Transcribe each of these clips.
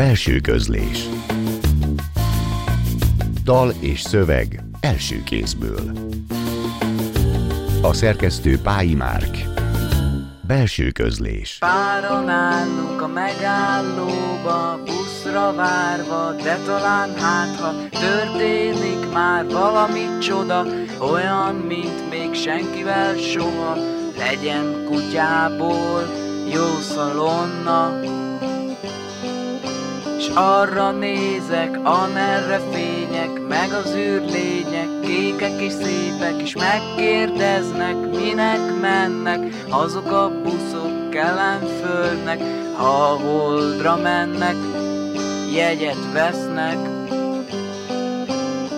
Belső közlés. Dal és szöveg első kézből. A szerkesztő Pályi Márk. Belső közlés. Páran állunk a megállóba, buszra várva, de talán hát, történik már valami csoda, olyan, mint még senkivel soha, legyen kutyából jó szalonna. Arra nézek, amerre fények, meg az űrlények, kékek és szépek, és megkérdeznek, minek mennek, azok a buszok kelen földnek, ha a holdra mennek, jegyet vesznek.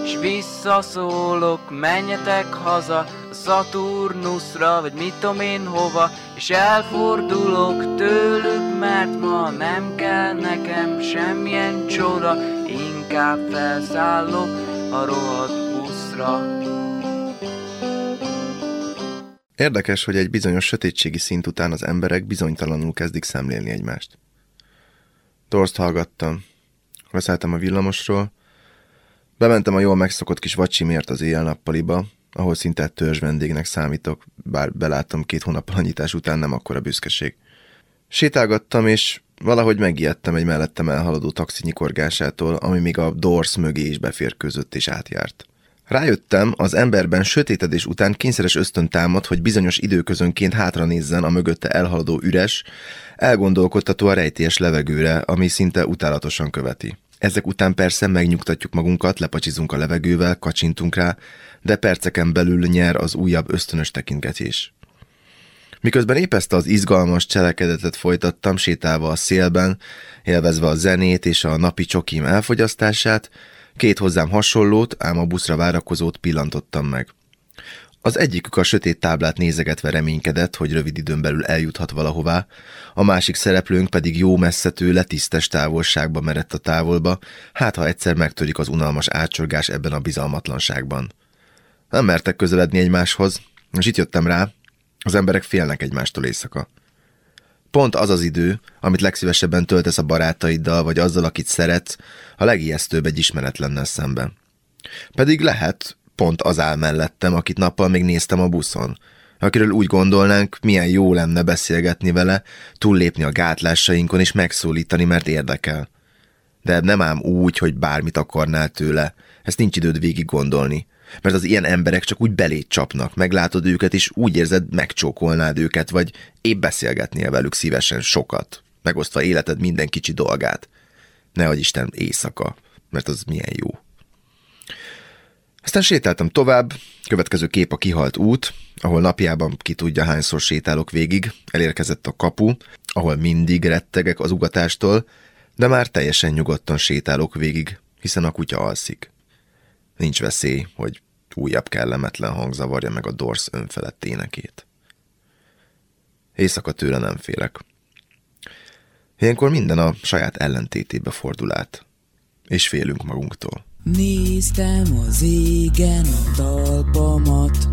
S visszaszólok, menjetek haza, Szaturnuszra, vagy mit tudom én hova, és elfordulok tőlük, mert ma nem kell nekem semmilyen csoda, inkább felszállok a rohadt buszra. Érdekes, hogy egy bizonyos sötétségi szint után az emberek bizonytalanul kezdik szemlélni egymást. Dorst hallgattam. Leszálltam a villamosról, bementem a jól megszokott kis vacsimért az éjjel-nappaliba, ahol szinte törzs vendégnek számítok, bár beláttam két hónap anyítás után nem akkora büszkeség. Sétálgattam, és valahogy megijedtem egy mellettem elhaladó taxi nyikorgásától, ami még a Dors mögé is beférkőzött és átjárt. Rájöttem, az emberben sötétedés után kényszeres ösztön támad, hogy bizonyos időközönként hátra nézzen a mögötte elhaladó üres, elgondolkodtató a rejtélyes levegőre, ami szinte utálatosan követi. Ezek után persze megnyugtatjuk magunkat, lepacsizunk a levegővel, kacsintunk rá, de perceken belül nyer az újabb ösztönös tekintgetés. Miközben épp ezt az izgalmas cselekedetet folytattam, sétálva a szélben, élvezve a zenét és a napi csokim elfogyasztását, két hozzám hasonlót, ám a buszra várakozót pillantottam meg. Az egyikük a sötét táblát nézegetve reménykedett, hogy rövid időn belül eljuthat valahová, a másik szereplőnk pedig jó messze tőle tisztes távolságba merett a távolba, hát ha egyszer megtörik az unalmas átsorgás ebben a bizalmatlanságban. Nem mertek közeledni egymáshoz, és itt jöttem rá, az emberek félnek egymástól éjszaka. Pont az az idő, amit legszívesebben töltesz a barátaiddal, vagy azzal, akit szeretsz, a legijesztőbb egy ismeretlennel szemben. Pedig lehet, pont az áll mellettem, akit nappal még néztem a buszon, akiről úgy gondolnánk, milyen jó lenne beszélgetni vele, túllépni a gátlásainkon és megszólítani, mert érdekel. De nem ám úgy, hogy bármit akarnál tőle, ezt nincs időd végig gondolni, mert az ilyen emberek csak úgy belét csapnak, meglátod őket, és úgy érzed, megcsókolnád őket, vagy épp beszélgetnél velük szívesen sokat, megosztva életed minden kicsi dolgát. Nehogy Isten éjszaka, mert az milyen jó. Aztán sétáltam tovább, következő kép a kihalt út, ahol napjában ki tudja hányszor sétálok végig, elérkezett a kapu, ahol mindig rettegek az ugatástól, de már teljesen nyugodtan sétálok végig, hiszen a kutya alszik. Nincs veszély, hogy újabb kellemetlen hang zavarja meg a dorsz önfelett énekét. Éjszaka tőle nem félek. Ilyenkor minden a saját ellentétébe fordul át, és félünk magunktól. Néztem az égen a talpamat,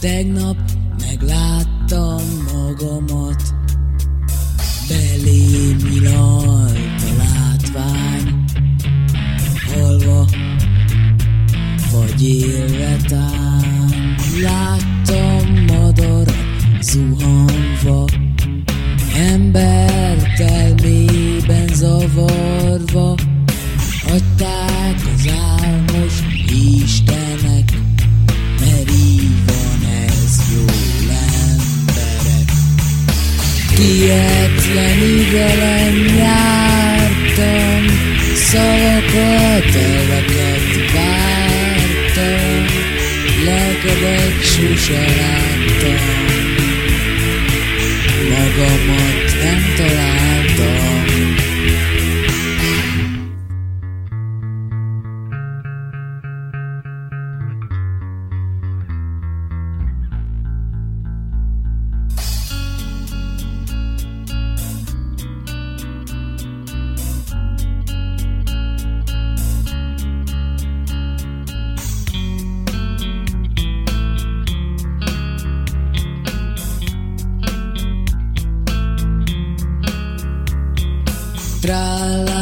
tegnap megláttam magamat, belém nyilalt a látvány, halva vagy élve tán. Láttam madarat zuhanva, ember telmében zavarva, adták az álmos Istenek, mert így van ez jó emberek. Kietlen velem jártam, szavakat, elveket vártam, lelkedet sose láttam, magamat nem találtam. Tra la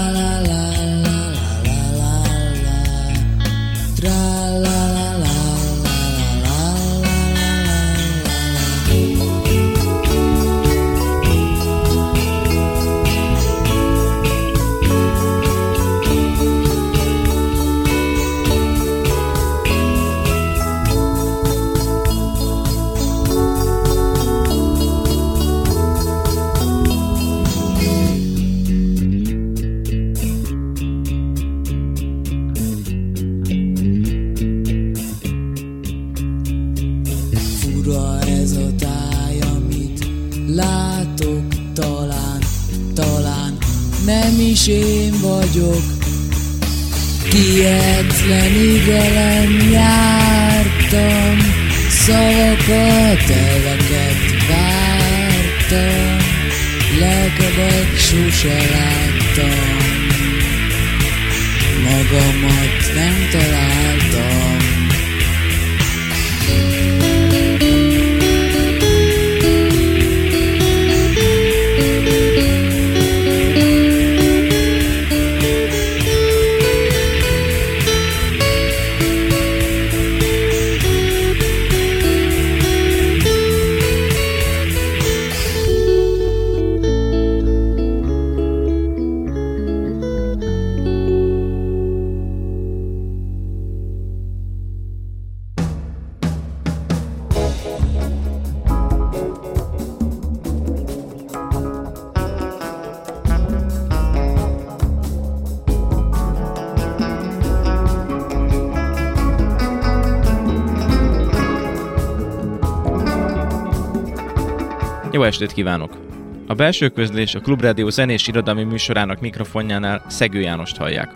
Jó estét kívánok! A belső közlés a Klubrádió zenés irodalmi műsorának mikrofonjánál Szegő Jánost hallják.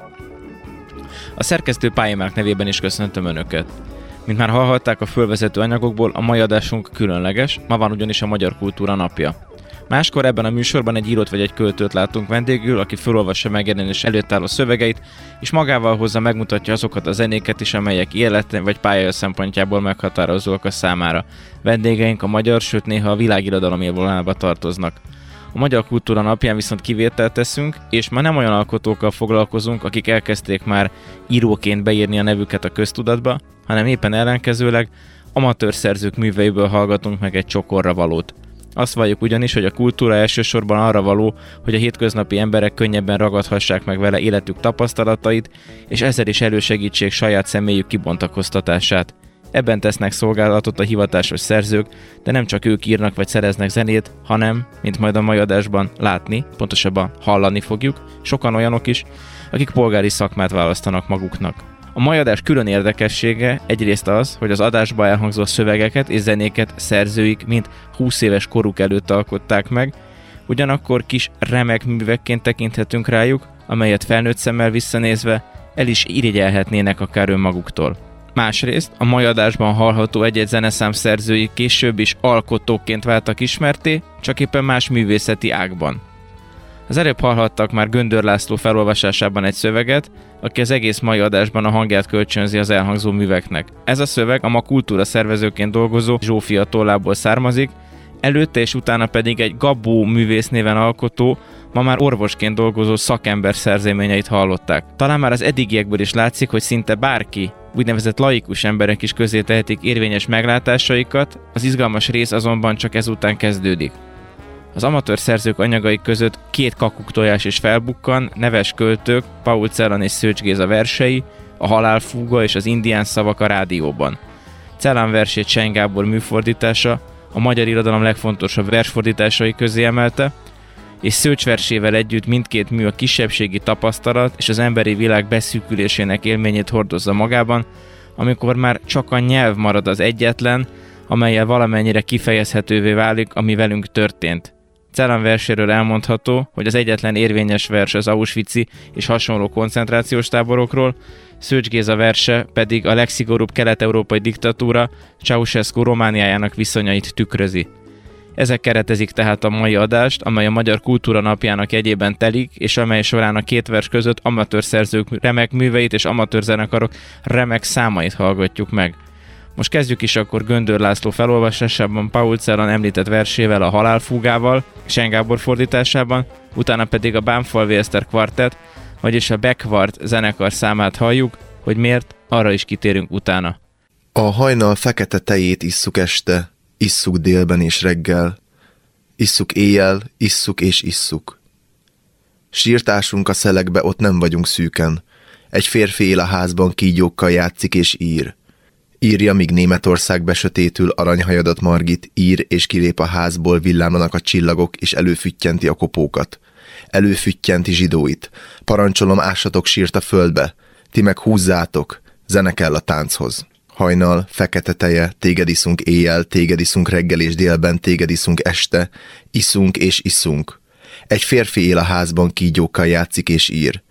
A szerkesztő Pályamák nevében is köszöntöm Önöket. Mint már hallhatták a fölvezető anyagokból, a mai adásunk különleges, ma van ugyanis a Magyar Kultúra napja. Máskor ebben a műsorban egy írót vagy egy költőt látunk vendégül, aki felolvassa megjelenés előtt álló szövegeit, és magával hozza megmutatja azokat a zenéket is, amelyek élete vagy pályája szempontjából meghatározóak a számára. Vendégeink a magyar, sőt néha a világirodalom élvonalába tartoznak. A Magyar Kultúra napján viszont kivételt teszünk, és ma nem olyan alkotókkal foglalkozunk, akik elkezdték már íróként beírni a nevüket a köztudatba, hanem éppen ellenkezőleg amatőr szerzők műveiből hallgatunk meg egy csokorra valót. Azt valljuk ugyanis, hogy a kultúra elsősorban arra való, hogy a hétköznapi emberek könnyebben ragadhassák meg vele életük tapasztalatait, és ezzel is elősegítsék saját személyük kibontakoztatását. Ebben tesznek szolgálatot a hivatásos szerzők, de nem csak ők írnak vagy szereznek zenét, hanem, mint majd a mai adásban látni, pontosabban hallani fogjuk, sokan olyanok is, akik polgári szakmát választanak maguknak. A mai adás külön érdekessége egyrészt az, hogy az adásba elhangzó szövegeket és zenéket szerzőik mind 20 éves koruk előtt alkották meg, ugyanakkor kis remek művekként tekinthetünk rájuk, amelyet felnőtt szemmel visszanézve el is irigyelhetnének akár önmaguktól. Másrészt a mai adásban hallható egy-egy zeneszám szerzői később is alkotóként váltak ismerté, csak éppen más művészeti ágban. Az előbb hallhattak már Göndör László felolvasásában egy szöveget, aki az egész mai adásban a hangját kölcsönzi az elhangzó műveknek. Ez a szöveg a ma kultúra szervezőként dolgozó Zsófia tollából származik, előtte és utána pedig egy Gabó művész néven alkotó, ma már orvosként dolgozó szakember szerzeményeit hallották. Talán már az eddigiekből is látszik, hogy szinte bárki, úgynevezett laikus emberek is közé tehetik érvényes meglátásaikat, az izgalmas rész azonban csak ezután kezdődik. Az amatőr szerzők anyagai között két kakuk tojás is felbukkan, neves költők, Paul Celan és Szőcs Géza versei, a halálfúga és az indián szavak a rádióban. Celan versét Sein Gábor műfordítása a magyar irodalom legfontosabb versfordításai közé emelte, és Szőcs versével együtt mindkét mű a kisebbségi tapasztalat és az emberi világ beszűkülésének élményét hordozza magában, amikor már csak a nyelv marad az egyetlen, amelyel valamennyire kifejezhetővé válik, ami velünk történt. Celan verséről elmondható, hogy az egyetlen érvényes vers az Auschwitz és hasonló koncentrációs táborokról, Szőcs Géza verse pedig a legszigorúbb kelet-európai diktatúra Ceausescu Romániájának viszonyait tükrözi. Ezek keretezik tehát a mai adást, amely a Magyar Kultúra napjának egyében telik, és amely során a két vers között amatőr szerzők remek műveit és amatőr zenekarok remek számait hallgatjuk meg. Most kezdjük is akkor Göndör László felolvasásában Paul Celan említett versével a halálfúgával, Sen Gábor fordításában, utána pedig a Bánfalvi Eszter kvartett, vagyis a Beckwart zenekar számát halljuk, hogy miért, arra is kitérünk utána. A hajnal fekete tejét isszuk este, isszuk délben és reggel, isszuk éjjel, isszuk és isszuk. Sírtásunk a szelekbe, ott nem vagyunk szűken. Egy férfi él a házban, kígyókkal játszik és ír. Írja, míg Németország besötétül aranyhajadat Margit, ír és kilép a házból, villámlanak a csillagok, és előfüttyenti a kopókat. Előfüttyenti zsidóit. Parancsolom, ássatok sírt a földbe. Ti meg húzzátok, zene kell a tánchoz. Hajnal, fekete teje, téged iszunk éjjel, téged iszunk reggel és délben, téged iszunk este, iszunk és iszunk. Egy férfi él a házban, kígyókkal játszik és ír.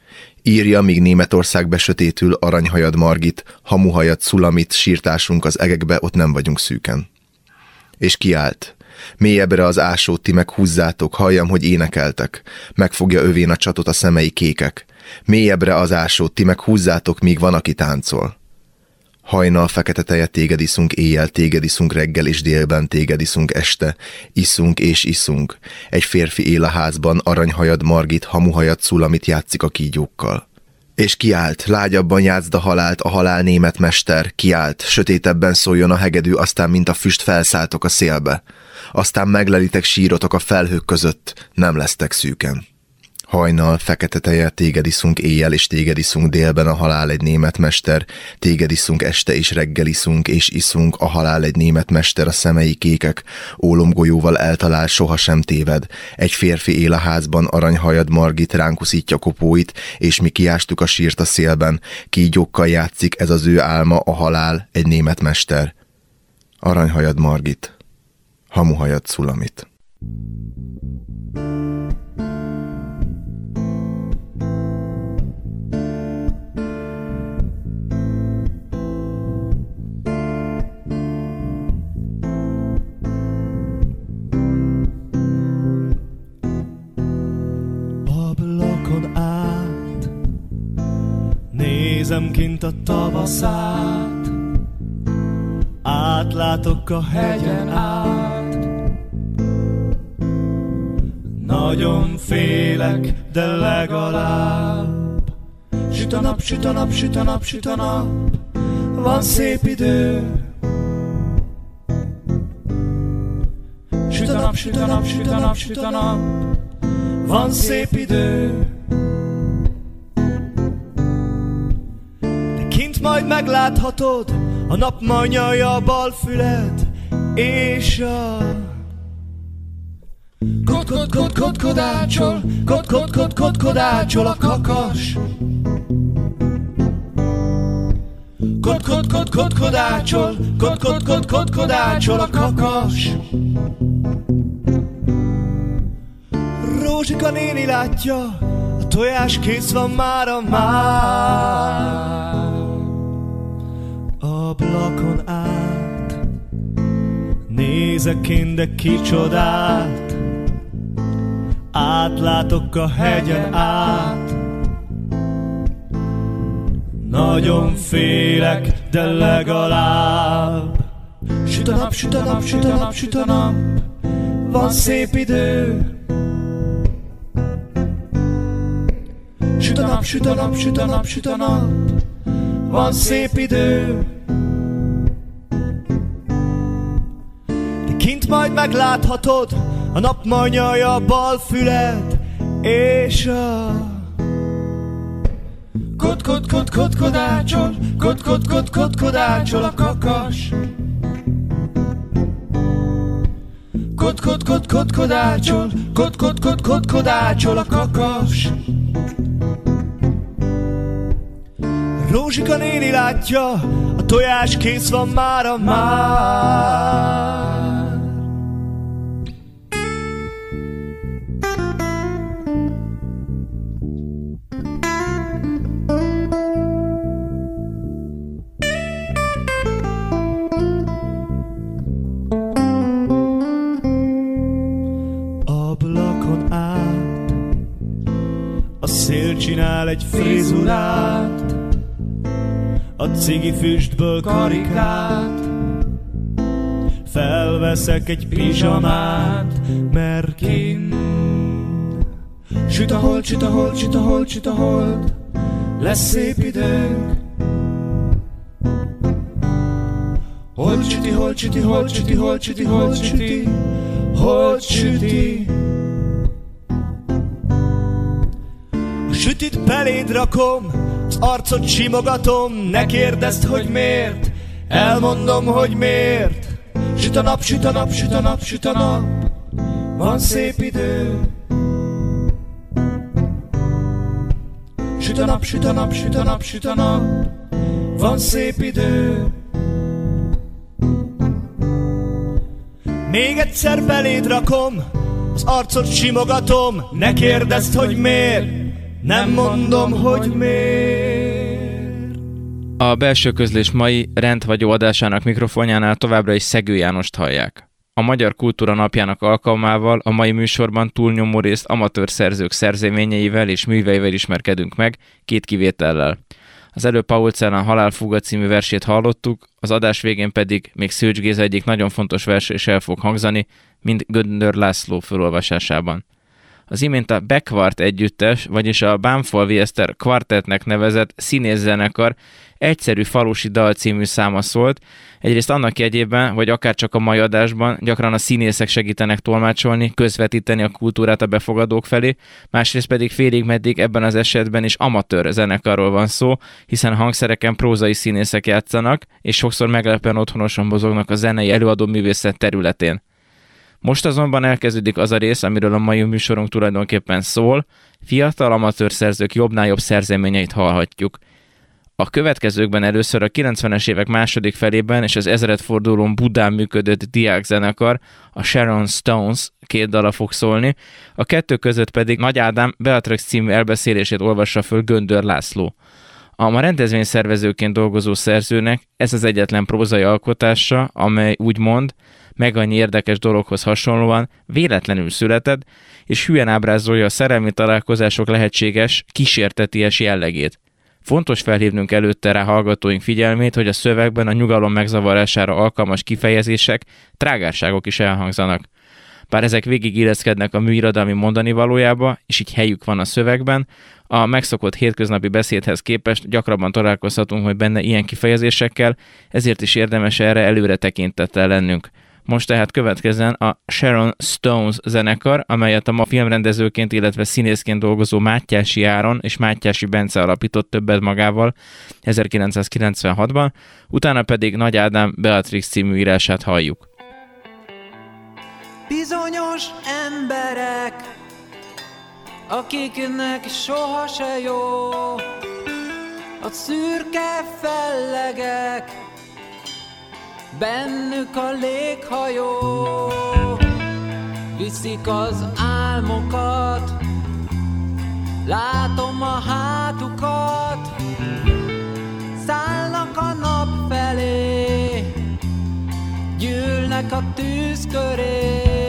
Írja, míg Németország besötétül, aranyhajad Margit, hamuhajad Szulamit, sírtásunk az egekbe, ott nem vagyunk szűken. És kiállt. Mélyebbre az ásót ti meg húzzátok, halljam, hogy énekeltek. Megfogja övén a csatot a szemei kékek. Mélyebbre az ásót ti meg húzzátok, míg van, aki táncol. Hajnal fekete tejet téged iszunk, éjjel téged iszunk, reggel és délben téged iszunk, este. Iszunk és iszunk. Egy férfi él a házban, aranyhajad Margit, hamuhajad Szulamit játszik a kígyókkal. És kiált, lágyabban játszd a halált, a halál német mester, kiált, sötétebben szóljon a hegedű, aztán mint a füst felszálltok a szélbe. Aztán meglelitek sírotok a felhők között, nem lesztek szűken. Hajnal, fekete teje, téged iszunk éjjel, és téged iszunk délben a halál egy német mester, téged iszunk este, és reggel iszunk, és iszunk, a halál egy német mester, a szemei kékek, ólomgolyóval eltalál, sohasem téved. Egy férfi él a házban, aranyhajad Margit ránk uszítja kopóit, és mi kiástuk a sírt a szélben, kígyókkal játszik, ez az ő álma, a halál, egy német mester. Aranyhajad Margit, hamuhajad Szulamit. ablakon Nézem kint a tavaszát. Átlátok a hegyen át. Nagyon félek, de legalább. Süt a nap, süt a nap, süt a nap, süt a nap. Van szép idő. Süt a nap, süt a nap, süt a nap, süt a nap. Van szép idő. Majd megláthatod, a nap manyalja a bal füled, és a... Kod, kod, kod, kod, kodácsol, kod, kod, kod, kod, kodácsol a kakas. Kod, kod, kod, kod, kodácsol, kod, kod, kod, kod, kodácsol a kakas. Rózsika néni látja, a tojás kész van már a már. Nézek én, de kicsodát, átlátok a hegyen át. Nagyon félek, de legalább. Süt a nap, süt a nap, süt a nap, süt a nap. Van szép idő. Süt a nap, süt a nap, süt a nap, süt a nap. Van szép idő Majd megláthatod A nap manyalja a bal füled És a Kod, kod, kod, kod, kodácsol Kod, kod, kod, kod, kodácsol a kakas Kod, kod, kod, kod, kodácsol Kod, kod, kod, kod, kodácsol a kakas Rózsika néni látja, a tojás kész van már a már. Csinál egy frizurát a cigi füstből karikát. Felveszek egy pizsamát, mert kint Süt a hold, süt a hold, süt a hold, süt a hold. Lesz szép időnk. Hold süti, hold süti, hold süti, hold süti, hold süti Hold süti. A Sütit peléd rakom, az arcot simogatom, ne kérdezd, hogy miért, elmondom, hogy miért. Süt a nap, süt a nap, süt a nap, süt a nap, van szép idő. Süt a nap, süt a nap, süt a nap, süt a nap, van szép idő. Még egyszer beléd rakom, az arcot simogatom, ne kérdezd, hogy miért, nem mondom, hogy miért. A belső közlés mai rendhagyó adásának mikrofonjánál továbbra is Szegő Jánost hallják. A Magyar Kultúra Napjának alkalmával a mai műsorban túlnyomó részt amatőr szerzők szerzeményeivel és műveivel ismerkedünk meg, két kivétellel. Az előbb Paul Celan Halálfuga című versét hallottuk, az adás végén pedig még Szőcs Géza egyik nagyon fontos vers is el fog hangzani, mint Göndör László felolvasásában. Az imént a Bekvart együttes, vagyis a Bánfalvi Eszter kvartetnek nevezett színészzenekar egyszerű falusi dal című száma szólt, egyrészt annak jegyében, hogy akár csak a mai adásban gyakran a színészek segítenek tolmácsolni, közvetíteni a kultúrát a befogadók felé, másrészt pedig félig meddig ebben az esetben is amatőr zenekarról van szó, hiszen hangszereken prózai színészek játszanak, és sokszor meglepően otthonosan mozognak a zenei előadó művészet területén. Most azonban elkezdődik az a rész, amiről a mai műsorunk tulajdonképpen szól, fiatal amatőr szerzők jobbnál jobb szerzeményeit hallhatjuk. A következőkben először a 90-es évek második felében és az ezredfordulón Budán működött diák zenekar, a Sharon Stones két dala fog szólni, a kettő között pedig Nagy Ádám Beatrix című elbeszélését olvassa föl Göndör László. A ma rendezvényszervezőként dolgozó szerzőnek ez az egyetlen prózai alkotása, amely úgymond meg annyi érdekes dologhoz hasonlóan véletlenül született, és hülyen ábrázolja a szerelmi találkozások lehetséges, kísérteties jellegét. Fontos felhívnunk előtte rá hallgatóink figyelmét, hogy a szövegben a nyugalom megzavarására alkalmas kifejezések, trágárságok is elhangzanak. Bár ezek végig illeszkednek a műirodalmi mondani valójába, és így helyük van a szövegben, a megszokott hétköznapi beszédhez képest gyakrabban találkozhatunk, hogy benne ilyen kifejezésekkel, ezért is érdemes erre előre tekintettel lennünk. Most tehát következzen a Sharon Stones zenekar, amelyet a ma filmrendezőként, illetve színészként dolgozó Mátyási Áron és Mátyási Bence alapított többet magával 1996-ban, utána pedig Nagy Ádám Beatrix című írását halljuk. Bizonyos emberek, akiknek soha se jó, a szürke fellegek, bennük a léghajó, viszik az álmokat, látom a hátukat, szállnak a nap felé, gyűlnek a tűz köré.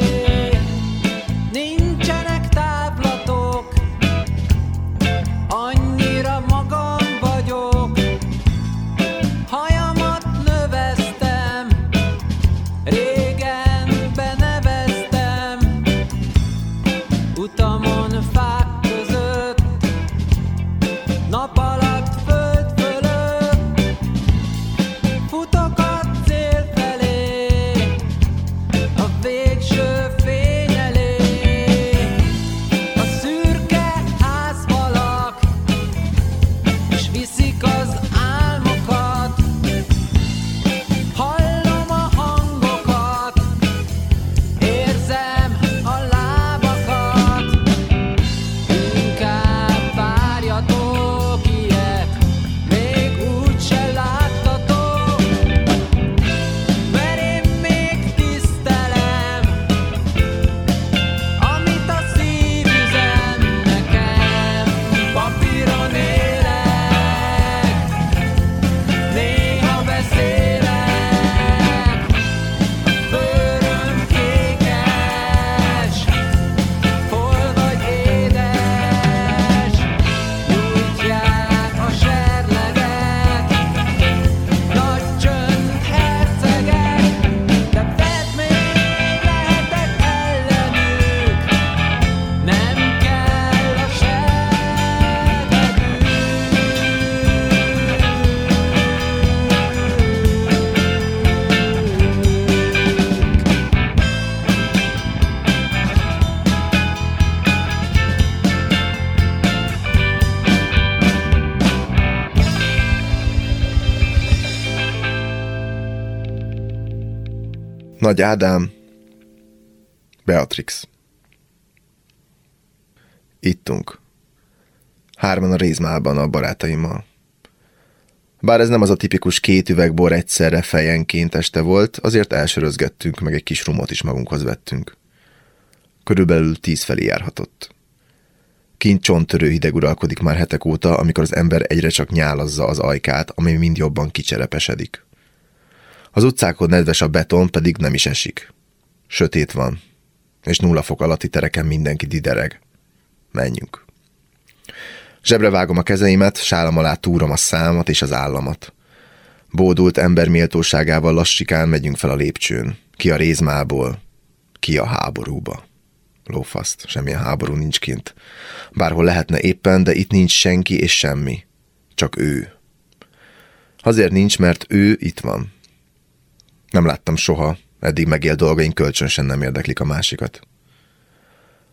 Nagy Ádám, Beatrix. Ittunk. Hárman a rézmában a barátaimmal. Bár ez nem az a tipikus két üveg bor egyszerre fejenként este volt, azért elsörözgettünk, meg egy kis rumot is magunkhoz vettünk. Körülbelül tíz felé járhatott. Kint csonttörő hideg uralkodik már hetek óta, amikor az ember egyre csak nyálazza az ajkát, ami mind jobban kicserepesedik. Az utcákon nedves a beton, pedig nem is esik. Sötét van, és nulla fok alatti tereken mindenki didereg. Menjünk. Zsebre vágom a kezeimet, sálam alá túrom a számat és az államat. Bódult ember méltóságával lassikán megyünk fel a lépcsőn. Ki a rézmából, ki a háborúba. Lófaszt, semmilyen háború nincs kint. Bárhol lehetne éppen, de itt nincs senki és semmi. Csak ő. Azért nincs, mert ő itt van. Nem láttam soha, eddig megélt dolgaink kölcsönösen nem érdeklik a másikat.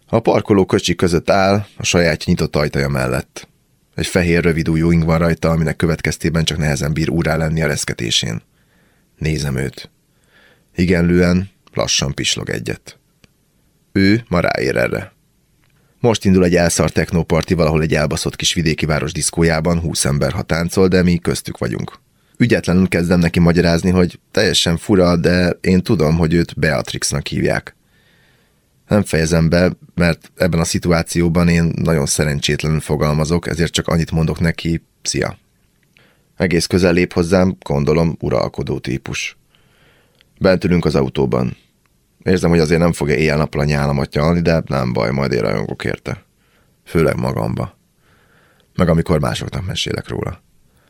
A parkoló köcsi között áll, a saját nyitott ajtaja mellett. Egy fehér rövid ing van rajta, aminek következtében csak nehezen bír úrá lenni a reszketésén. Nézem őt. Igenlően, lassan pislog egyet. Ő ma ráér erre. Most indul egy elszart technoparti valahol egy elbaszott kis vidéki város diszkójában, húsz ember ha táncol, de mi köztük vagyunk. Ügyetlenül kezdem neki magyarázni, hogy teljesen fura, de én tudom, hogy őt Beatrixnak hívják. Nem fejezem be, mert ebben a szituációban én nagyon szerencsétlenül fogalmazok, ezért csak annyit mondok neki, szia. Egész közel lép hozzám, gondolom, uralkodó típus. Bent ülünk az autóban. Érzem, hogy azért nem fogja éjjel-nappal a nyálamat nyalni, de nem baj, majd én rajongok érte. Főleg magamba. Meg amikor másoknak mesélek róla.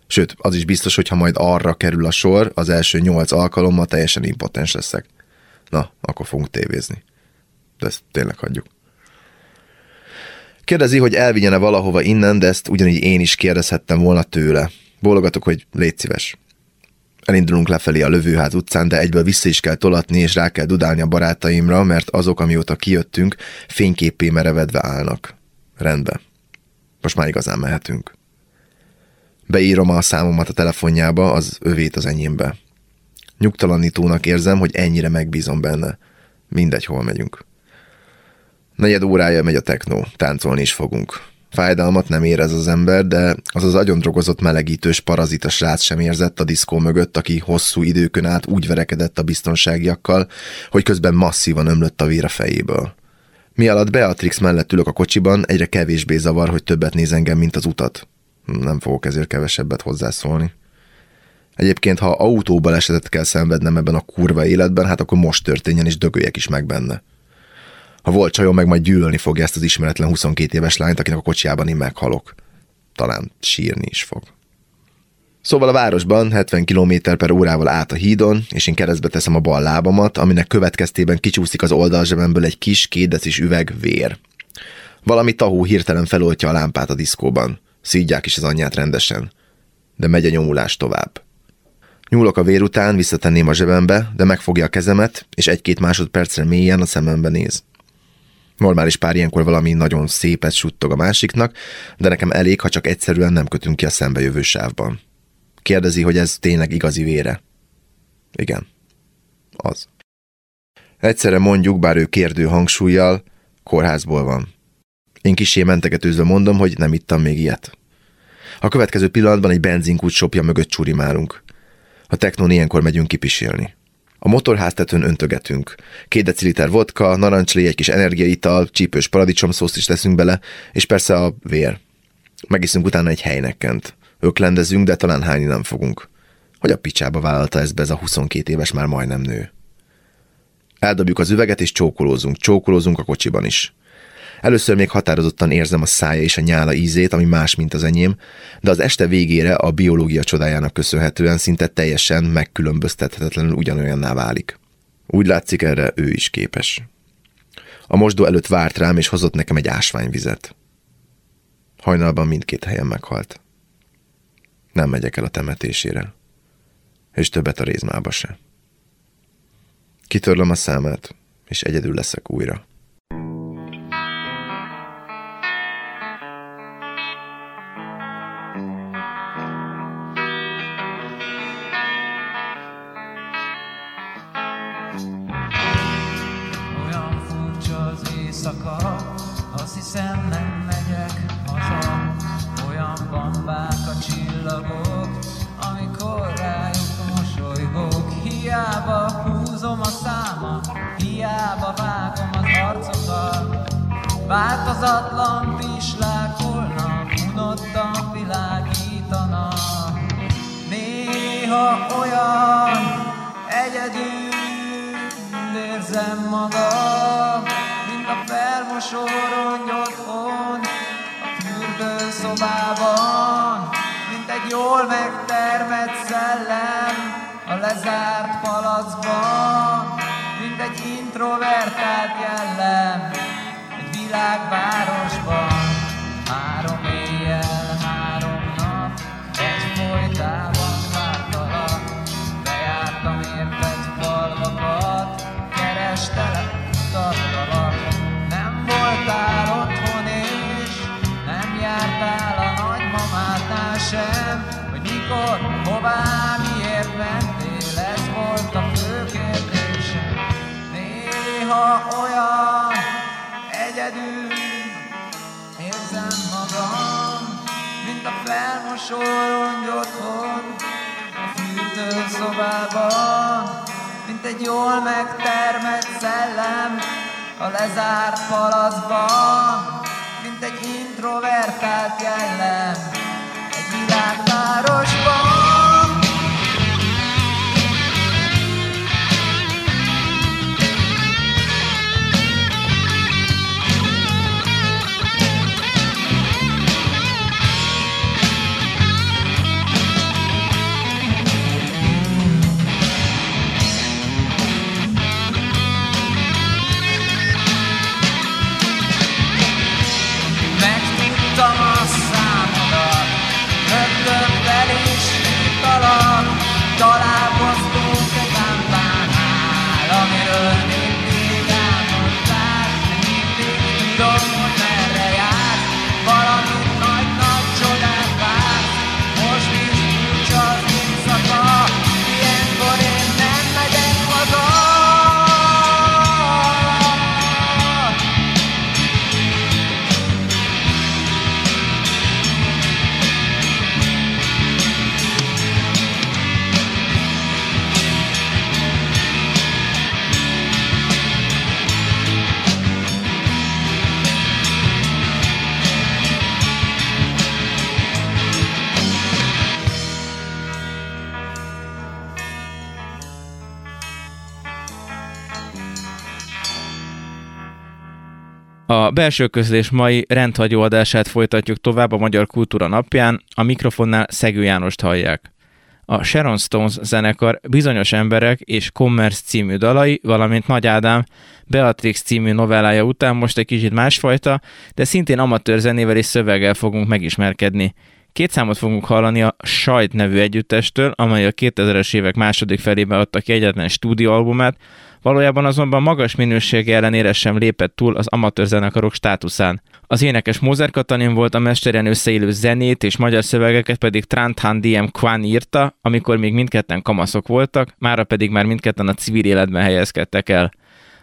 Sőt, az is biztos, hogy ha majd arra kerül a sor, az első nyolc alkalommal teljesen impotens leszek. Na, akkor fogunk tévézni. De ezt tényleg hagyjuk. Kérdezi, hogy elvigyene valahova innen, de ezt ugyanígy én is kérdezhettem volna tőle. Bólogatok, hogy légy szíves. Elindulunk lefelé a lövőház utcán, de egyből vissza is kell tolatni, és rá kell dudálni a barátaimra, mert azok, amióta kijöttünk, fényképé merevedve állnak. Rendben. Most már igazán mehetünk. Beírom a számomat a telefonjába, az övét az enyémbe. Nyugtalanítónak érzem, hogy ennyire megbízom benne. Mindegy, hol megyünk. Negyed órája megy a technó, táncolni is fogunk. Fájdalmat nem érez az ember, de az az agyon drogozott melegítős parazita srác sem érzett a diszkó mögött, aki hosszú időkön át úgy verekedett a biztonságiakkal, hogy közben masszívan ömlött a vér a fejéből. Mi alatt Beatrix mellett ülök a kocsiban, egyre kevésbé zavar, hogy többet néz engem, mint az utat. Nem fogok ezért kevesebbet hozzászólni. Egyébként, ha autóba esetet kell szenvednem ebben a kurva életben, hát akkor most történjen, és dögöljek is meg benne. Ha volt csajom, meg majd gyűlölni fogja ezt az ismeretlen 22 éves lányt, akinek a kocsiában én meghalok. Talán sírni is fog. Szóval a városban 70 km per órával át a hídon, és én keresztbe teszem a bal lábamat, aminek következtében kicsúszik az oldalzsebemből egy kis kétdecis üveg vér. Valami tahó hirtelen feloltja a lámpát a diszkóban. Szídják is az anyját rendesen. De megy a nyomulás tovább. Nyúlok a vér után, visszatenném a zsebembe, de megfogja a kezemet, és egy-két másodpercre mélyen a szemembe néz. Normális pár ilyenkor valami nagyon szépet suttog a másiknak, de nekem elég, ha csak egyszerűen nem kötünk ki a szembejövő sávban. Kérdezi, hogy ez tényleg igazi vére. Igen. Az. Egyszerre mondjuk, bár ő kérdő hangsúlyjal, kórházból van. Én kisé mentegetőzve mondom, hogy nem ittam még ilyet. A következő pillanatban egy benzinkút sopja mögött csurimálunk. A technón ilyenkor megyünk kipisélni. A motorháztetőn öntögetünk. Két deciliter vodka, narancslé, egy kis energiaital, csípős paradicsomszószt is teszünk bele, és persze a vér. Megiszünk utána egy helynekkent. Öklendezünk, de talán hányni nem fogunk. Hogy a picsába vállalta ezt be ez a 22 éves már majdnem nő. Eldobjuk az üveget, és csókolózunk. Csókolózunk a kocsiban is. Először még határozottan érzem a szája és a nyála ízét, ami más, mint az enyém, de az este végére a biológia csodájának köszönhetően szinte teljesen megkülönböztethetetlenül ugyanolyanná válik. Úgy látszik erre ő is képes. A mosdó előtt várt rám, és hozott nekem egy ásványvizet. Hajnalban mindkét helyen meghalt. Nem megyek el a temetésére. És többet a rézmába se. Kitörlöm a számát, és egyedül leszek újra. Néha olyan egyedül érzem magam, mint a felmosó rongy otthon, a fürdőszobában, mint egy jól megtermett szellem a lezárt palacban, mint egy introvertált jellem A belső közlés mai rendhagyó adását folytatjuk tovább a Magyar Kultúra napján, a mikrofonnál Szegő Jánost hallják. A Sharon Stones zenekar bizonyos emberek és Commerce című dalai, valamint Nagy Ádám Beatrix című novellája után most egy kicsit másfajta, de szintén amatőr zenével és szöveggel fogunk megismerkedni. Két számot fogunk hallani a Sajt nevű együttestől, amely a 2000-es évek második felében adta ki egyetlen stúdióalbumát, valójában azonban magas minősége ellenére sem lépett túl az amatőr zenekarok státuszán. Az énekes Mózer Katalin volt, a mesteren összeillő zenét és magyar szövegeket pedig Tranthan Diem Kwan írta, amikor még mindketten kamaszok voltak, mára pedig már mindketten a civil életben helyezkedtek el.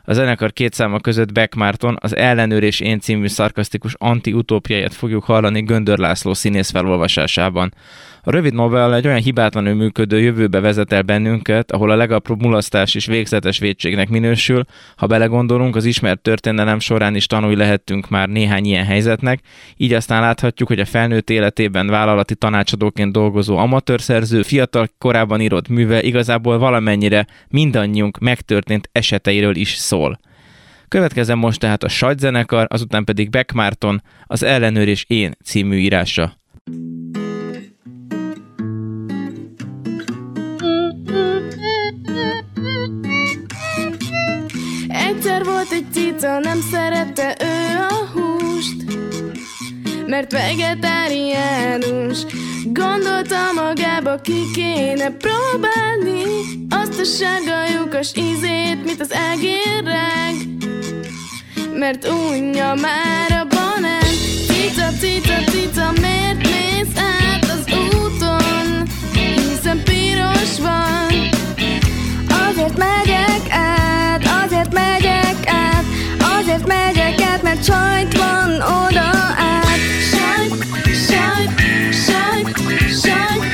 A zenekar két száma között Beck Márton az Ellenőr és Én című szarkasztikus anti-utópiáját fogjuk hallani Göndör László színész felolvasásában. A rövid novella egy olyan hibátlanul működő jövőbe vezet el bennünket, ahol a legapróbb mulasztás is végzetes védségnek minősül. Ha belegondolunk, az ismert történelem során is tanulj lehettünk már néhány ilyen helyzetnek, így aztán láthatjuk, hogy a felnőtt életében vállalati tanácsadóként dolgozó amatőrszerző fiatal korában írott műve igazából valamennyire mindannyiunk megtörtént eseteiről is szól. Következzen most tehát a sajtzenekar, azután pedig Beck Márton, az Ellenőr és Én című írása. Egyszer volt egy cica, nem szerette ő a húst Mert vegetáriánus. Gondolta magába ki kéne próbálni Azt a sárga lyukas ízét, mint az egérreg Mert unja már a banán. Cica, cica, cica, miért mész át az úton? Hiszen piros van Azért megyek át, azért megyek át Azért megyek át, mert sajt van oda át. Sajt, sajt, sajt, sajt,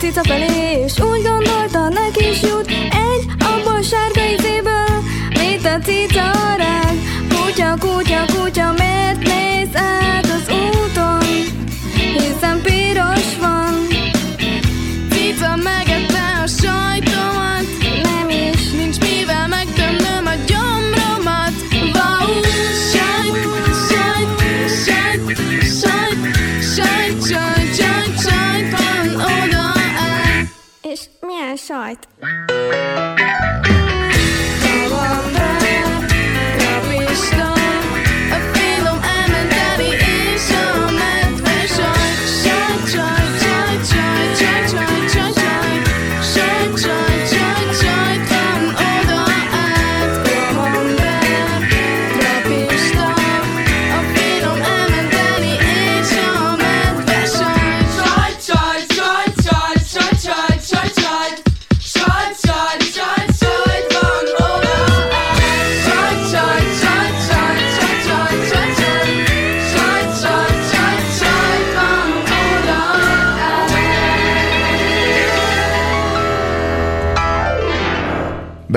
cica felé, és úgy gondolta, neki is jut egy abból sárga izéből, mit a cica rág. Kutya, kutya, kutya, miért néz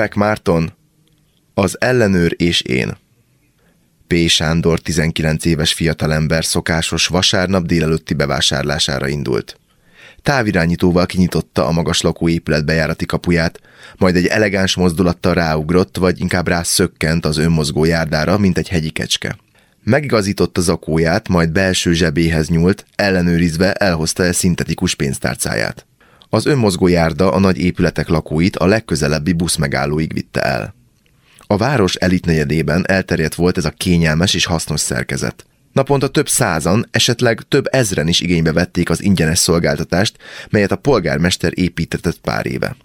Beck Márton, az ellenőr és én. P. Sándor 19 éves fiatalember szokásos vasárnap délelőtti bevásárlására indult. Távirányítóval kinyitotta a magas lakóépület bejárati kapuját, majd egy elegáns mozdulattal ráugrott, vagy inkább rászökkent az önmozgó járdára, mint egy hegyi kecske. Megigazította zakóját, majd belső zsebéhez nyúlt, ellenőrizve elhozta el szintetikus pénztárcáját. Az önmozgó járda a nagy épületek lakóit a legközelebbi buszmegállóig vitte el. A város elitnegyedében elterjedt volt ez a kényelmes és hasznos szerkezet. Naponta több százan, esetleg több ezren is igénybe vették az ingyenes szolgáltatást, melyet a polgármester építetett pár éve.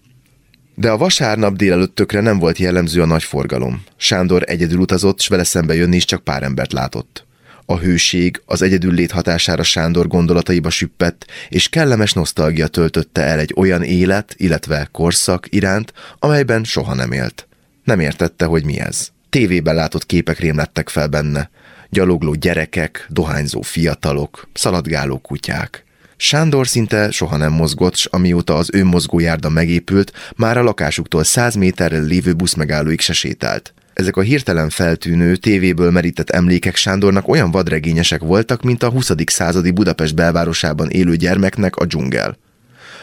De a vasárnap délelőttökre nem volt jellemző a nagy forgalom. Sándor egyedül utazott, s vele szembe jönni is csak pár embert látott. A hőség az egyedül lét hatására Sándor gondolataiba süppett, és kellemes nosztalgia töltötte el egy olyan élet, illetve korszak iránt, amelyben soha nem élt. Nem értette, hogy mi ez. Tévében látott képek rémlettek fel benne. Gyalogló gyerekek, dohányzó fiatalok, szaladgáló kutyák. Sándor szinte soha nem mozgott, s amióta az önmozgó járda megépült, már a lakásuktól száz méterrel lévő buszmegállóig se sétált. Ezek a hirtelen feltűnő, tévéből merített emlékek Sándornak olyan vadregényesek voltak, mint a 20. századi Budapest belvárosában élő gyermeknek a dzsungel.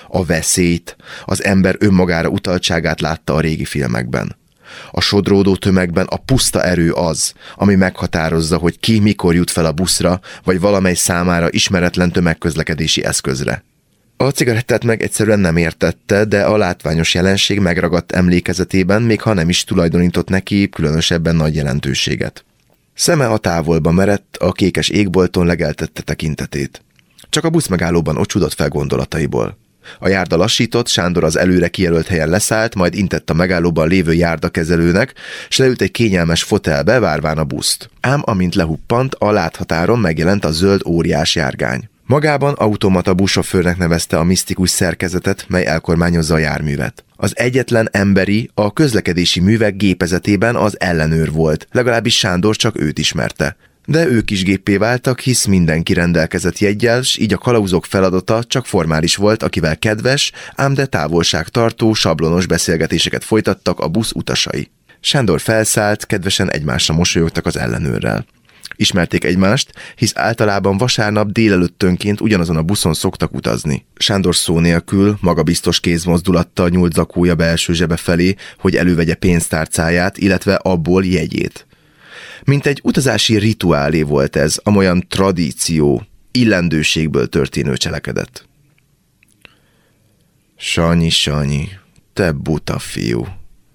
A veszélyt, az ember önmagára utaltságát látta a régi filmekben. A sodródó tömegben a puszta erő az, ami meghatározza, hogy ki mikor jut fel a buszra, vagy valamely számára ismeretlen tömegközlekedési eszközre. A cigarettát meg egyszerűen nem értette, de a látványos jelenség megragadt emlékezetében, még ha nem is tulajdonított neki különösebben nagy jelentőséget. Szeme a távolba merett, a kékes égbolton legeltette tekintetét. Csak a buszmegállóban ocsudott fel gondolataiból. A járda lassított, Sándor az előre kijelölt helyen leszállt, majd intett a megállóban lévő járdakezelőnek, s leült egy kényelmes fotelbe, várván a buszt. Ám amint lehuppant, a láthatáron megjelent a zöld óriás járgány. Magában automata buszsofőrnek nevezte a misztikus szerkezetet, mely elkormányozza a járművet. Az egyetlen emberi, a közlekedési művek gépezetében az ellenőr volt, legalábbis Sándor csak őt ismerte. De ők is géppé váltak, hisz mindenki rendelkezett jeggyel, s így a kalauzok feladata csak formális volt, akivel kedves, ám de távolságtartó, sablonos beszélgetéseket folytattak a busz utasai. Sándor felszállt, kedvesen egymásra mosolyogtak az ellenőrrel. Ismerték egymást, hisz általában vasárnap délelőttönként ugyanazon a buszon szoktak utazni. Sándor szó nélkül, magabiztos kézmozdulattal nyúlt zakója belső zsebe felé, hogy elővegye pénztárcáját, illetve abból jegyét. Mint egy utazási rituálé volt ez, amolyan tradíció, illendőségből történő cselekedet. Sanyi, Sanyi, te buta fiú.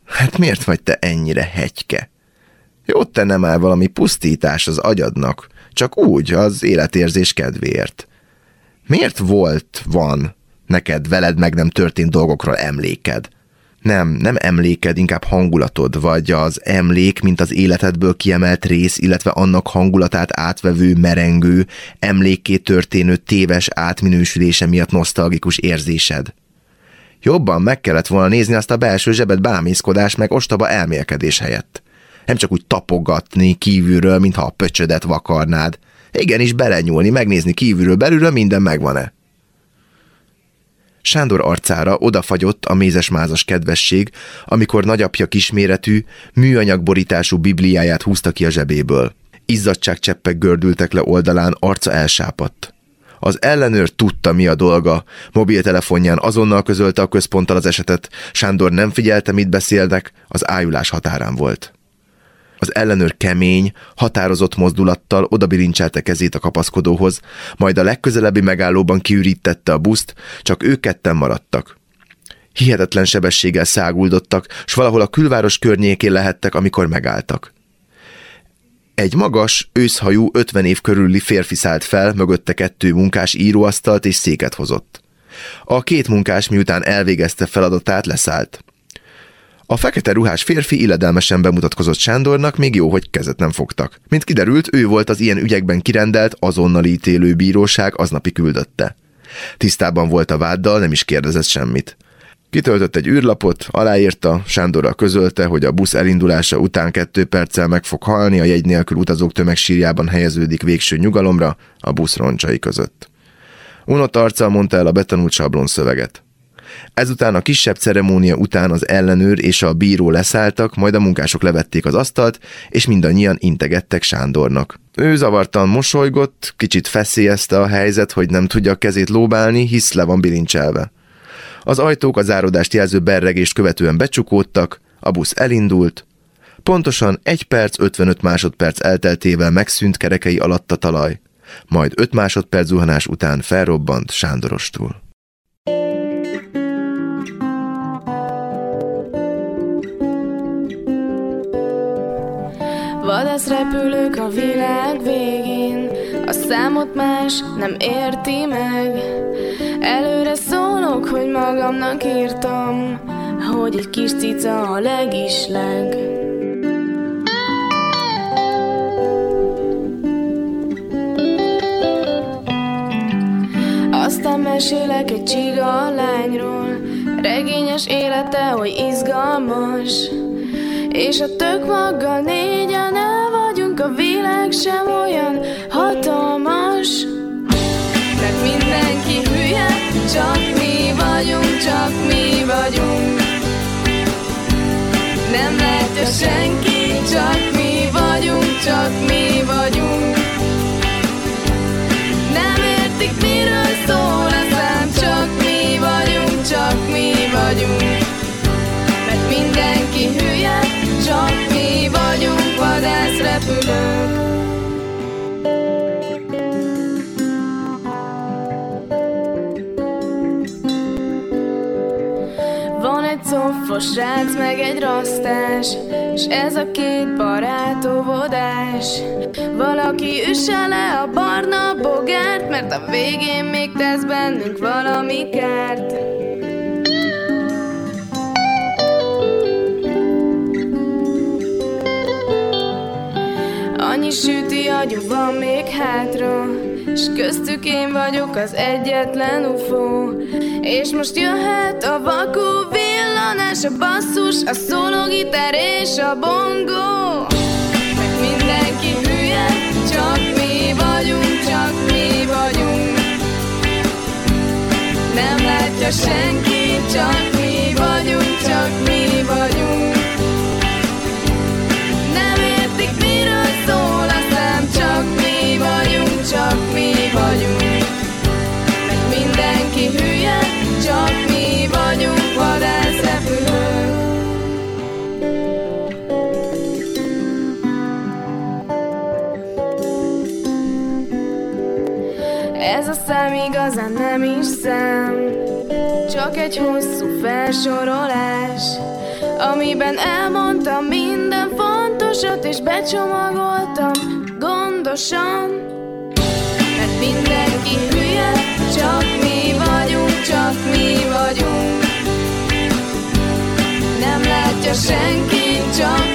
Hát miért vagy te ennyire hegyke? Jót te nem áll valami pusztítás az agyadnak, csak úgy, az életérzés kedvéért. Miért volt, van, neked veled meg nem történt dolgokról emléked? Nem, nem emléked, inkább hangulatod, vagy az emlék, mint az életedből kiemelt rész, illetve annak hangulatát átvevő, merengő, emlékké történő téves átminősülése miatt nosztalgikus érzésed. Jobban meg kellett volna nézni azt a belső zsebet bámészkodás meg ostoba elmélkedés helyett. Nem csak úgy tapogatni kívülről, mintha a pöcsödet vakarnád. Igenis belenyúlni, megnézni kívülről, belülről minden megvan-e. Sándor arcára odafagyott a mézes-mázas kedvesség, amikor nagyapja kisméretű, műanyagborítású bibliáját húzta ki a zsebéből. Izzadságcseppek gördültek le oldalán, arca elsápadt. Az ellenőr tudta, mi a dolga. Mobiltelefonján azonnal közölte a központtal az esetet. Sándor nem figyelte, mit beszélnek, az ájulás határán volt. Az ellenőr kemény, határozott mozdulattal odabilincselte kezét a kapaszkodóhoz, majd a legközelebbi megállóban kiürítette a buszt, csak ők ketten maradtak. Hihetetlen sebességgel száguldottak, s valahol a külváros környékén lehettek, amikor megálltak. Egy magas, őszhajú, 50 év körüli férfi szállt fel, mögötte kettő munkás íróasztalt és széket hozott. A két munkás miután elvégezte feladatát, leszállt. A fekete ruhás férfi illedelmesen bemutatkozott Sándornak, még jó, hogy kezet nem fogtak. Mint kiderült, ő volt az ilyen ügyekben kirendelt, azonnal ítélő bíróság aznapi küldötte. Tisztában volt a váddal, nem is kérdezett semmit. Kitöltött egy űrlapot, aláírta, Sándorral közölte, hogy a busz elindulása után kettő perccel meg fog halni, a jegy nélkül utazók tömegsírjában helyeződik végső nyugalomra a busz roncsai között. Unott arccal mondta el a betanult sablon szöveget. Ezután a kisebb ceremónia után az ellenőr és a bíró leszálltak, majd a munkások levették az asztalt, és mindannyian integettek Sándornak. Ő zavartan mosolygott, kicsit feszélyezte a helyzet, hogy nem tudja a kezét lóbálni, hisz le van bilincselve. Az ajtók a zárodást jelző berregést követően becsukódtak, a busz elindult, Pontosan 1 perc 55 másodperc elteltével megszűnt kerekei alatt a talaj, majd 5 másodperc zuhanás után felrobbant Sándorostul. Vadász repülők a világ végén, a számot más nem érti meg. Előre szólok, hogy magamnak írtam, hogy egy kis cica a legisleg. Aztán mesélek egy csiga lányról, regényes élete, hogy izgalmas. És a tök maggal négyen el vagyunk, a világ sem olyan hatalmas. Mert mindenki hülye, csak mi vagyunk, csak mi vagyunk. Nem látja senki, csak mi vagyunk, csak mi vagyunk. Srác, meg egy rasztás, és ez a két barát óvodás. Valaki üsse le a barna bogárt, mert a végén még tesz bennünk valami kárt. Annyi süti agyú van még hátra És köztük én vagyok az egyetlen ufó. És most jöhet a vakú villanás A basszus, a szólógitár és a bongó. Mindenki hülye, csak mi vagyunk, csak mi vagyunk. Nem látja senki, csak mi vagyunk, csak mi a szám igazán nem is szám, csak egy hosszú felsorolás, amiben elmondtam minden fontosat, és becsomagoltam gondosan. Mert mindenki hülye, csak mi vagyunk, csak mi vagyunk. Nem látja senki, csak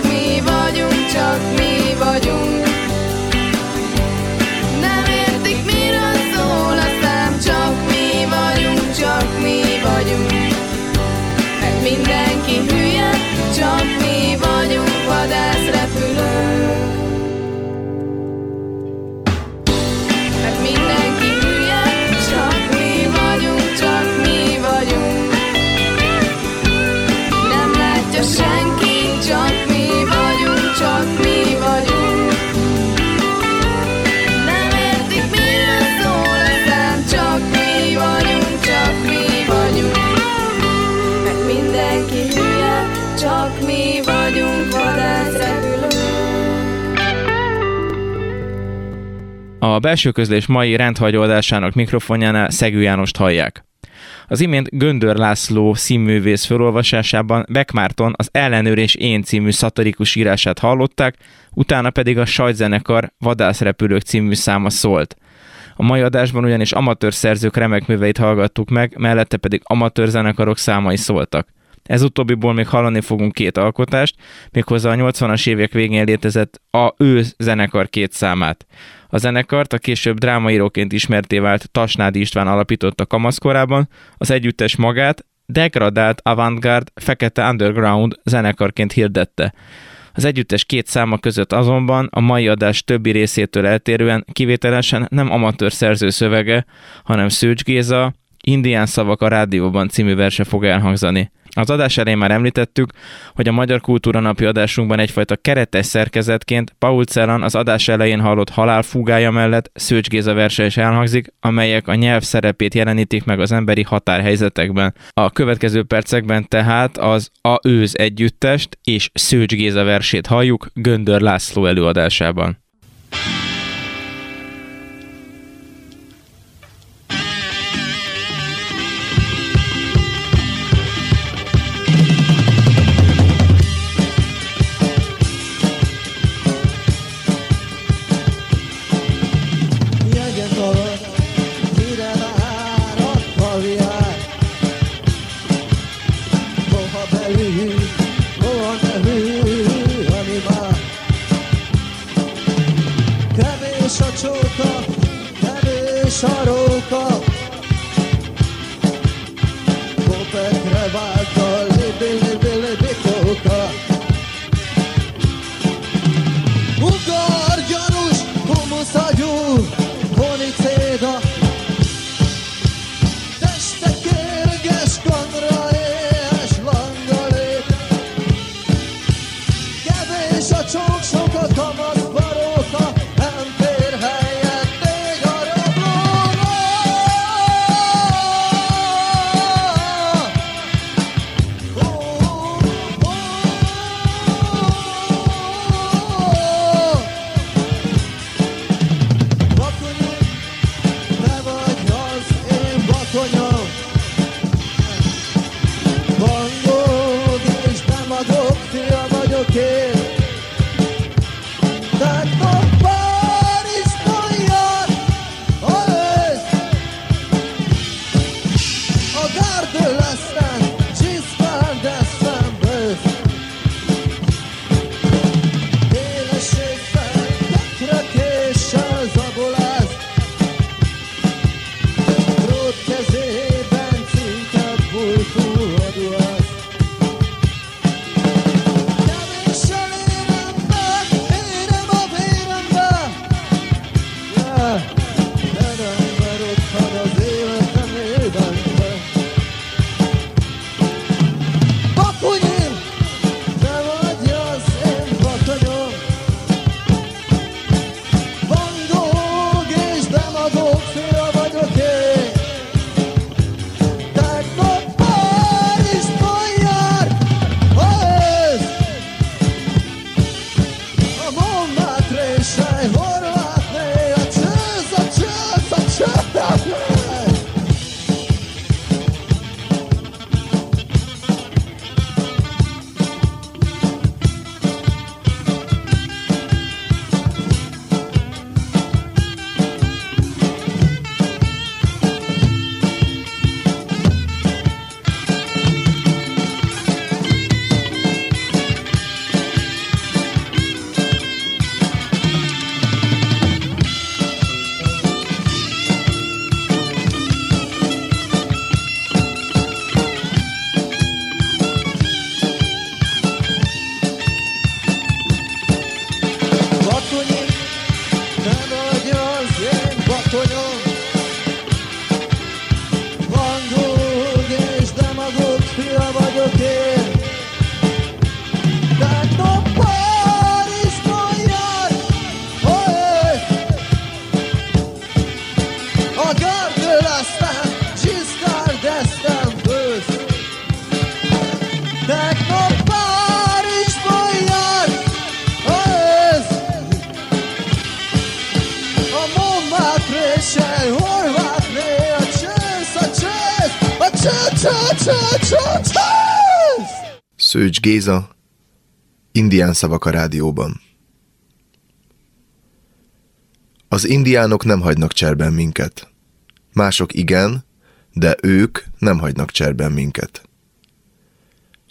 A belső közlés mai rendhagyolásának mikrofonjánál Szegő Jánost hallják. Az imént Göndör László színművész felolvasásában Beck Márton az Ellenőr és Én című szatirikus írását hallották, utána pedig a sajtzenekar Vadászrepülők című száma szólt. A mai adásban ugyanis amatőr szerzők remek műveit hallgattuk meg, mellette pedig amatőr zenekarok számai szóltak. Ez utóbbiból még hallani fogunk két alkotást, méghozzá a 80-as évek végén létezett a ő zenekar két számát. A zenekart a később drámaíróként ismerté vált Tasnádi István alapította kamaszkorában, az együttes magát degradált avantgard fekete underground zenekarként hirdette. Az együttes két száma között azonban a mai adás többi részétől eltérően kivételesen nem amatőr szerző szövege, hanem Szőcs Géza, Indián szavak a rádióban című verse fog elhangzani. Az adás elején már említettük, hogy a Magyar Kultúra napi adásunkban egyfajta keretes szerkezetként Paul Celan az adás elején hallott halálfúgája mellett Szőcs Géza verse is elhangzik, amelyek a nyelv szerepét jelenítik meg az emberi határhelyzetekben. A következő percekben tehát az A őz együttest és Szőcs Géza versét halljuk Göndör László előadásában. Géza, indián szavak a rádióban. Az indiánok nem hagynak cserben minket. Mások igen, de ők nem hagynak cserben minket.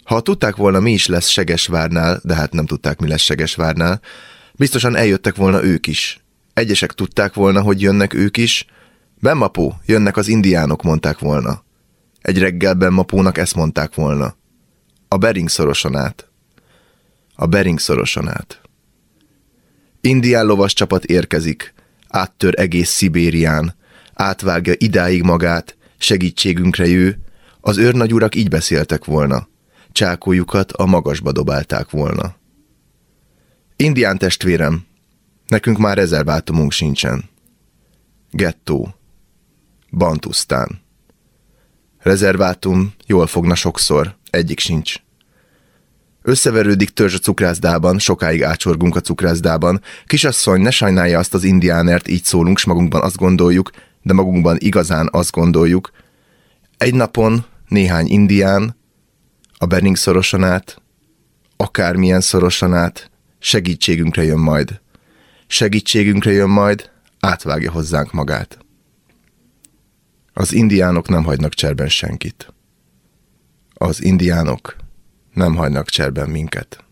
Ha tudták volna, mi is lesz Segesvárnál, de hát nem tudták, mi lesz Segesvárnál, biztosan eljöttek volna ők is. Egyesek tudták volna, hogy jönnek ők is. Bemmapó, jönnek az indiánok, mondták volna. Egy reggel Bemmapónak ezt mondták volna. A Bering szoroson át. A Bering szoroson át. Indián lovas csapat érkezik, áttör egész Szibérián, átvágja idáig magát, segítségünkre jő, az őrnagyurak így beszéltek volna, csákójukat a magasba dobálták volna. Indián testvérem, nekünk már rezervátumunk sincsen. Gettó. Bantusztán. Rezervátum jól fogna sokszor, egyik sincs. Összeverődik törzs a cukrászdában, sokáig ácsorgunk a cukrászdában. Kisasszony, ne sajnálja azt az indiánert, így szólunk, s magunkban azt gondoljuk, de magunkban igazán azt gondoljuk. Egy napon néhány indián, a Bering szorosan át, akármilyen szorosan át, segítségünkre jön majd. Segítségünkre jön majd, átvágja hozzánk magát. Az indiánok nem hagynak cserben senkit. Az indiánok nem hagynak cserben minket.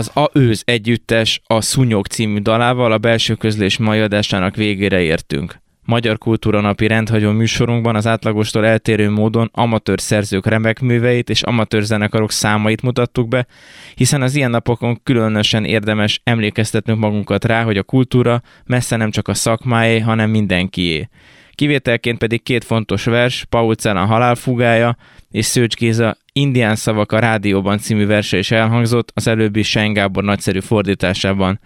Az A Őz együttes a Szúnyog című dalával a belső közlés mai adásának végére értünk. Magyar Kultúra Napi rendhagyó műsorunkban az átlagostól eltérő módon amatőr szerzők remek műveit és amatőr zenekarok számait mutattuk be, hiszen az ilyen napokon különösen érdemes emlékeztetnünk magunkat rá, hogy a kultúra messze nem csak a szakmáé, hanem mindenkié. Kivételként pedig két fontos vers, Paul Celan halálfugája és Szőcs Géza Indián szavak a rádióban című verse is elhangzott, az előbbi Sein Gábor nagyszerű fordításában.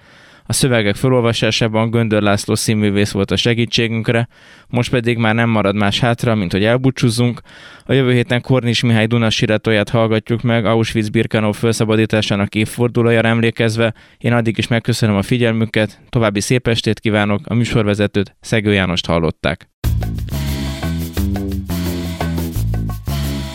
A szövegek felolvasásában Göndör László színművész volt a segítségünkre, most pedig már nem marad más hátra, mint hogy elbúcsúzzunk. A jövő héten Kornis Mihály Dunasiratóját hallgatjuk meg Auschwitz-Birkenau felszabadításának évfordulójára emlékezve. Én addig is megköszönöm a figyelmüket, további szép estét kívánok, a műsorvezetőt Szegő Jánost hallották.